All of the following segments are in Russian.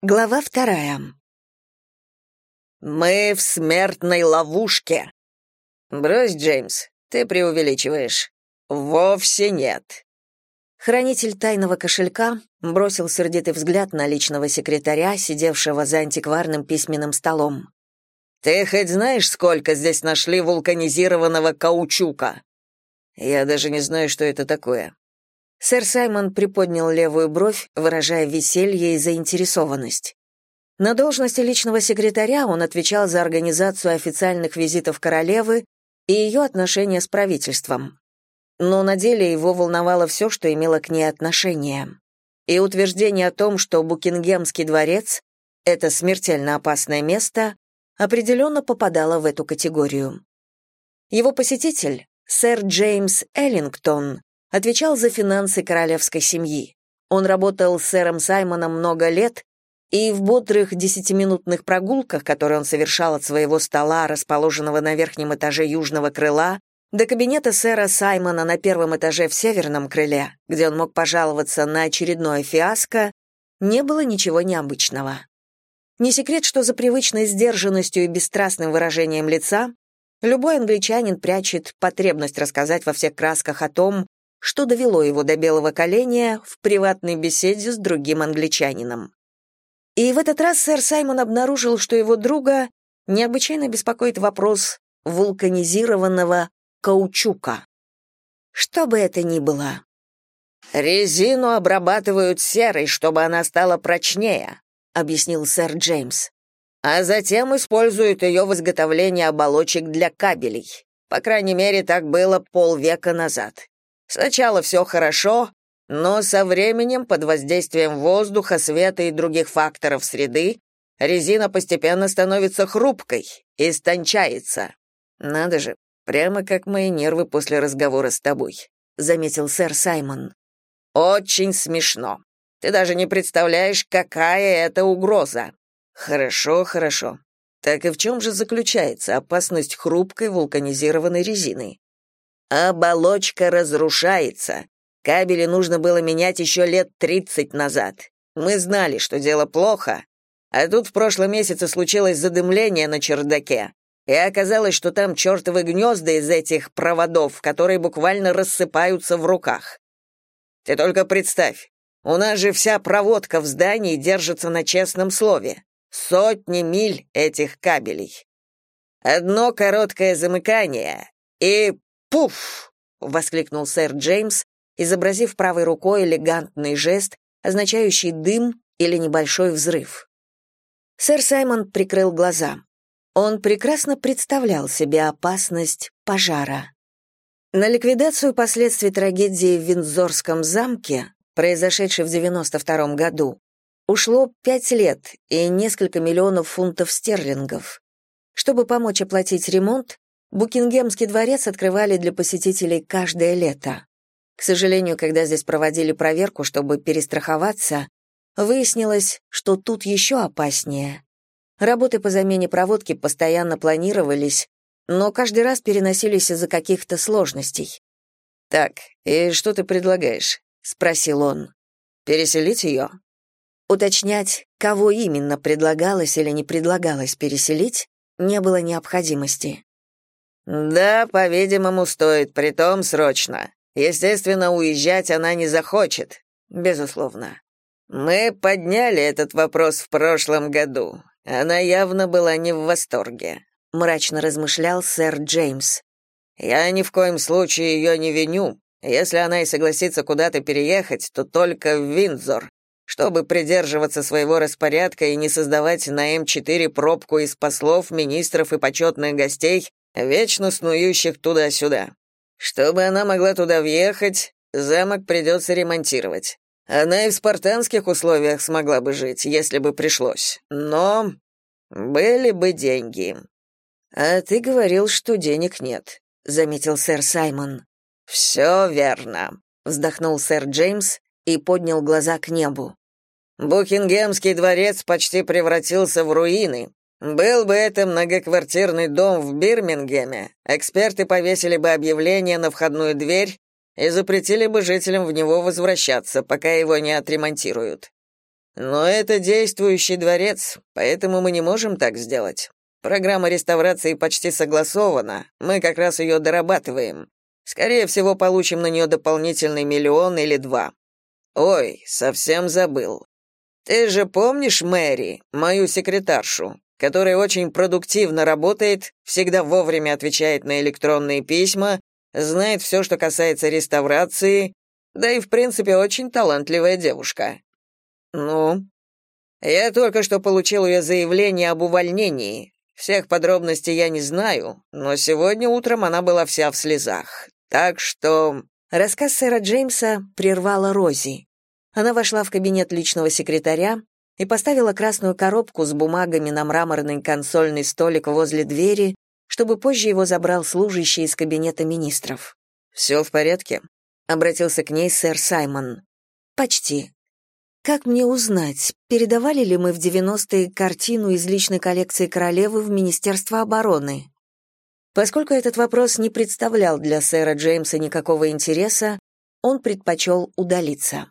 Глава вторая. «Мы в смертной ловушке!» «Брось, Джеймс, ты преувеличиваешь». «Вовсе нет». Хранитель тайного кошелька бросил сердитый взгляд на личного секретаря, сидевшего за антикварным письменным столом. «Ты хоть знаешь, сколько здесь нашли вулканизированного каучука?» «Я даже не знаю, что это такое», Сэр Саймон приподнял левую бровь, выражая веселье и заинтересованность. На должности личного секретаря он отвечал за организацию официальных визитов королевы и ее отношения с правительством. Но на деле его волновало все, что имело к ней отношение. И утверждение о том, что Букингемский дворец — это смертельно опасное место, определенно попадало в эту категорию. Его посетитель, сэр Джеймс Эллингтон, отвечал за финансы королевской семьи. Он работал с сэром Саймоном много лет, и в бодрых десятиминутных прогулках, которые он совершал от своего стола, расположенного на верхнем этаже южного крыла, до кабинета сэра Саймона на первом этаже в северном крыле, где он мог пожаловаться на очередное фиаско, не было ничего необычного. Не секрет, что за привычной сдержанностью и бесстрастным выражением лица любой англичанин прячет потребность рассказать во всех красках о том, что довело его до белого коленя в приватной беседе с другим англичанином. И в этот раз сэр Саймон обнаружил, что его друга необычайно беспокоит вопрос вулканизированного каучука. Что бы это ни было. «Резину обрабатывают серой, чтобы она стала прочнее», — объяснил сэр Джеймс. «А затем используют ее в изготовлении оболочек для кабелей. По крайней мере, так было полвека назад. Сначала все хорошо, но со временем, под воздействием воздуха, света и других факторов среды, резина постепенно становится хрупкой, истончается. Надо же, прямо как мои нервы после разговора с тобой, заметил сэр Саймон. Очень смешно. Ты даже не представляешь, какая это угроза. Хорошо, хорошо. Так и в чем же заключается опасность хрупкой вулканизированной резины? Оболочка разрушается. Кабели нужно было менять еще лет тридцать назад. Мы знали, что дело плохо, а тут в прошлом месяце случилось задымление на чердаке, и оказалось, что там чертовы гнезда из этих проводов, которые буквально рассыпаются в руках. Ты только представь, у нас же вся проводка в здании держится на честном слове. Сотни миль этих кабелей. Одно короткое замыкание, и «Пуф!» — воскликнул сэр Джеймс, изобразив правой рукой элегантный жест, означающий дым или небольшой взрыв. Сэр Саймон прикрыл глаза. Он прекрасно представлял себе опасность пожара. На ликвидацию последствий трагедии в Виндзорском замке, произошедшей в 92 году, ушло пять лет и несколько миллионов фунтов стерлингов. Чтобы помочь оплатить ремонт, Букингемский дворец открывали для посетителей каждое лето. К сожалению, когда здесь проводили проверку, чтобы перестраховаться, выяснилось, что тут еще опаснее. Работы по замене проводки постоянно планировались, но каждый раз переносились из-за каких-то сложностей. «Так, и что ты предлагаешь?» — спросил он. «Переселить ее?» Уточнять, кого именно предлагалось или не предлагалось переселить, не было необходимости. «Да, по-видимому, стоит, притом срочно. Естественно, уезжать она не захочет. Безусловно. Мы подняли этот вопрос в прошлом году. Она явно была не в восторге», — мрачно размышлял сэр Джеймс. «Я ни в коем случае ее не виню. Если она и согласится куда-то переехать, то только в Виндзор, чтобы придерживаться своего распорядка и не создавать на М4 пробку из послов, министров и почетных гостей, вечно снующих туда-сюда. Чтобы она могла туда въехать, замок придется ремонтировать. Она и в спартанских условиях смогла бы жить, если бы пришлось. Но были бы деньги. А ты говорил, что денег нет, заметил сэр Саймон. «Все верно, вздохнул сэр Джеймс и поднял глаза к небу. Букингемский дворец почти превратился в руины, был бы это многоквартирный дом в Бирмингеме, эксперты повесили бы объявление на входную дверь и запретили бы жителям в него возвращаться, пока его не отремонтируют. Но это действующий дворец, поэтому мы не можем так сделать. Программа реставрации почти согласована, мы как раз ее дорабатываем. Скорее всего, получим на нее дополнительный миллион или два. Ой, совсем забыл. Ты же помнишь Мэри, мою секретаршу, которая очень продуктивно работает, всегда вовремя отвечает на электронные письма, знает все, что касается реставрации, да и в принципе очень талантливая девушка. «Ну?» «Я только что получил ее заявление об увольнении. Всех подробностей я не знаю, но сегодня утром она была вся в слезах. Так что...» Рассказ сэра Джеймса прервала Рози. Она вошла в кабинет личного секретаря и поставила красную коробку с бумагами на мраморный консольный столик возле двери, чтобы позже его забрал служащий из кабинета министров. «Все в порядке?» — обратился к ней сэр Саймон. «Почти. Как мне узнать, передавали ли мы в 90-е картину из личной коллекции королевы в Министерство обороны? Поскольку этот вопрос не представлял для сэра Джеймса никакого интереса, он предпочел удалиться.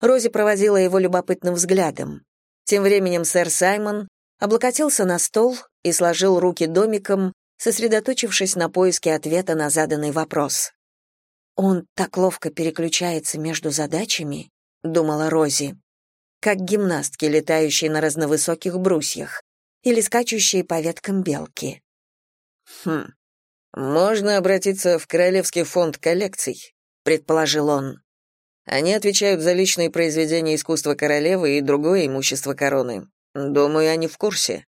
Рози проводила его любопытным взглядом. Тем временем сэр Саймон облокотился на стол и сложил руки домиком, сосредоточившись на поиске ответа на заданный вопрос. Он так ловко переключается между задачами, — думала Рози, как гимнастки, летающие на разновысоких брусьях или скачущие по веткам белки. «Хм, можно обратиться в Королевский фонд коллекций», — предположил он. «Они отвечают за личные произведения искусства королевы и другое имущество короны. Думаю, они в курсе.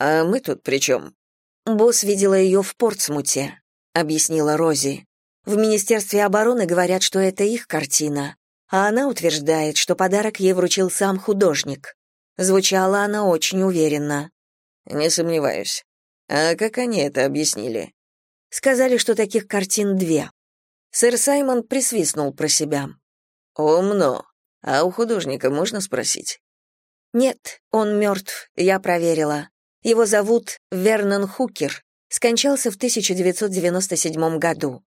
А мы тут при чем?» «Босс видела ее в Портсмуте», — объяснила Рози. «В Министерстве обороны говорят, что это их картина, а она утверждает, что подарок ей вручил сам художник. Звучала она очень уверенно. «Не сомневаюсь. А как они это объяснили?» Сказали, что таких картин две. Сэр Саймон присвистнул про себя. «Умно. А у художника можно спросить?» «Нет, он мертв, я проверила. Его зовут Вернон Хукер. Скончался в 1997 году».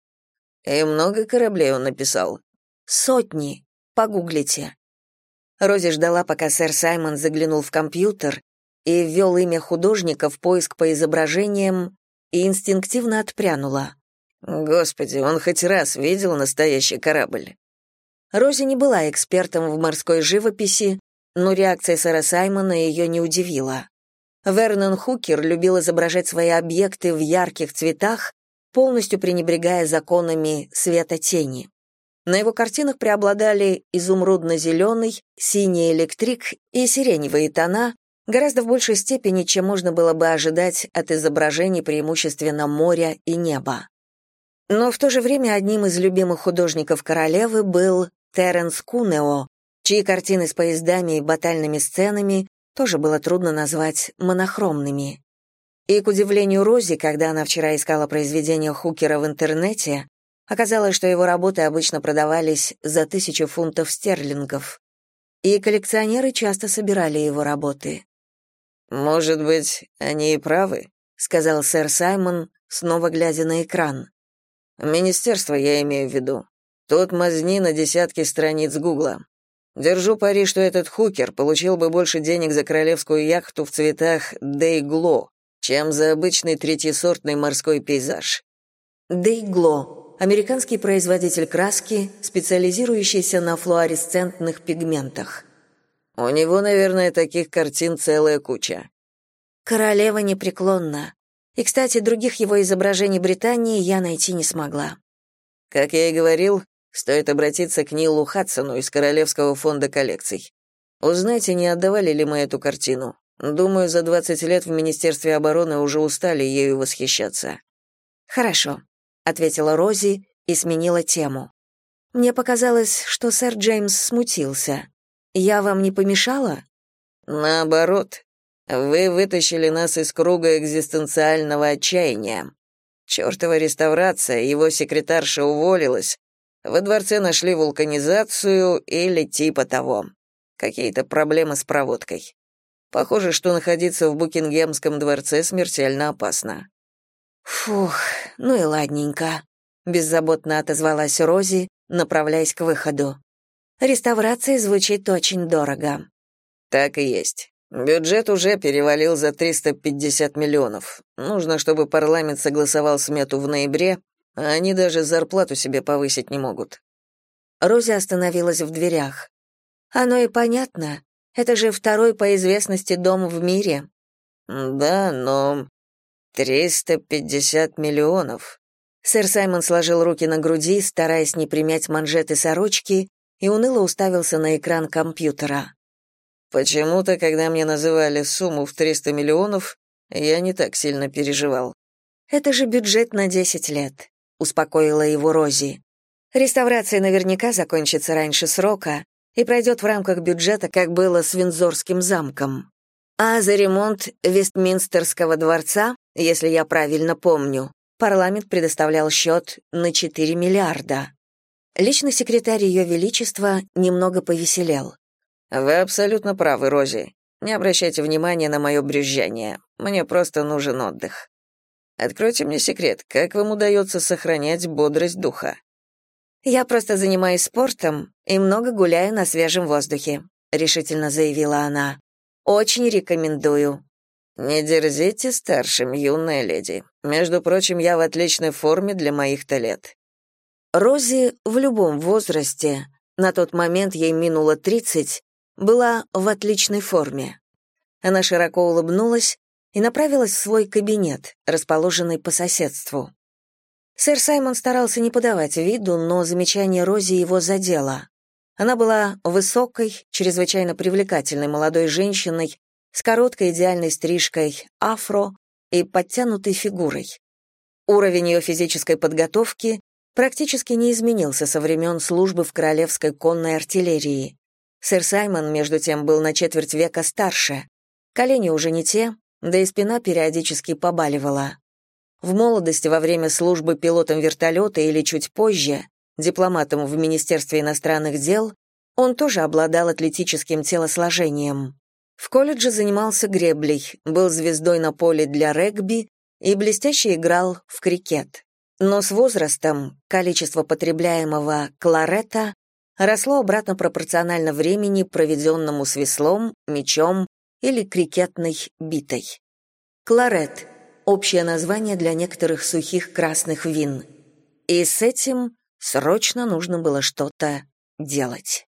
«И много кораблей он написал?» «Сотни. Погуглите». Рози ждала, пока сэр Саймон заглянул в компьютер и ввел имя художника в поиск по изображениям и инстинктивно отпрянула. «Господи, он хоть раз видел настоящий корабль?» Рози не была экспертом в морской живописи, но реакция сэра Саймона ее не удивила. Вернон Хукер любил изображать свои объекты в ярких цветах, полностью пренебрегая законами света-тени. На его картинах преобладали изумрудно-зеленый, синий электрик и сиреневые тона, гораздо в большей степени, чем можно было бы ожидать от изображений преимущественно моря и неба. Но в то же время одним из любимых художников королевы был Теренс Кунео, чьи картины с поездами и батальными сценами тоже было трудно назвать монохромными. И, к удивлению Рози, когда она вчера искала произведения Хукера в интернете, Оказалось, что его работы обычно продавались за тысячу фунтов стерлингов, и коллекционеры часто собирали его работы. «Может быть, они и правы», — сказал сэр Саймон, снова глядя на экран. «Министерство я имею в виду. Тут мазни на десятки страниц Гугла. Держу пари, что этот хукер получил бы больше денег за королевскую яхту в цветах Дейгло, чем за обычный третьесортный морской пейзаж». Дейгло американский производитель краски, специализирующийся на флуоресцентных пигментах. У него, наверное, таких картин целая куча. Королева непреклонна. И, кстати, других его изображений Британии я найти не смогла. Как я и говорил, стоит обратиться к Нилу Хадсону из Королевского фонда коллекций. Узнайте, не отдавали ли мы эту картину. Думаю, за 20 лет в Министерстве обороны уже устали ею восхищаться. Хорошо ответила Рози и сменила тему. Мне показалось, что сэр Джеймс смутился. Я вам не помешала? Наоборот. Вы вытащили нас из круга экзистенциального отчаяния. Чёртова реставрация, его секретарша уволилась. Во дворце нашли вулканизацию или типа того. Какие-то проблемы с проводкой. Похоже, что находиться в Букингемском дворце смертельно опасно. «Фух, ну и ладненько», — беззаботно отозвалась Рози, направляясь к выходу. «Реставрация звучит очень дорого». Так и есть. Бюджет уже перевалил за 350 миллионов. Нужно, чтобы парламент согласовал смету в ноябре, а они даже зарплату себе повысить не могут. Рози остановилась в дверях. Оно и понятно. Это же второй по известности дом в мире. Да, но 350 миллионов. Сэр Саймон сложил руки на груди, стараясь не примять манжеты сорочки, и уныло уставился на экран компьютера. Почему-то, когда мне называли сумму в 300 миллионов, я не так сильно переживал. Это же бюджет на 10 лет, успокоила его Рози. Реставрация наверняка закончится раньше срока и пройдет в рамках бюджета, как было с Виндзорским замком. А за ремонт Вестминстерского дворца, если я правильно помню, парламент предоставлял счет на 4 миллиарда. Личный секретарь Ее Величества немного повеселел. Вы абсолютно правы, Рози. Не обращайте внимания на мое брюзжание. Мне просто нужен отдых. Откройте мне секрет, как вам удается сохранять бодрость духа? Я просто занимаюсь спортом и много гуляю на свежем воздухе, решительно заявила она. Очень рекомендую. Не дерзите старшим, юная леди. Между прочим, я в отличной форме для моих-то лет. Рози в любом возрасте, на тот момент ей минуло тридцать, была в отличной форме. Она широко улыбнулась и направилась в свой кабинет, расположенный по соседству. Сэр Саймон старался не подавать виду, но замечание Рози его задело. Она была высокой, чрезвычайно привлекательной молодой женщиной с короткой идеальной стрижкой афро и подтянутой фигурой. Уровень ее физической подготовки практически не изменился со времен службы в Королевской конной артиллерии. Сэр Саймон, между тем, был на четверть века старше. Колени уже не те, да и спина периодически побаливала. В молодости, во время службы пилотом вертолета или чуть позже, дипломатом в Министерстве иностранных дел, он тоже обладал атлетическим телосложением. В колледже занимался греблей, был звездой на поле для регби и блестяще играл в крикет. Но с возрастом количество потребляемого кларета росло обратно пропорционально времени, проведенному с веслом, мечом или крикетной битой. Кларет – общее название для некоторых сухих красных вин. И с этим срочно нужно было что-то делать.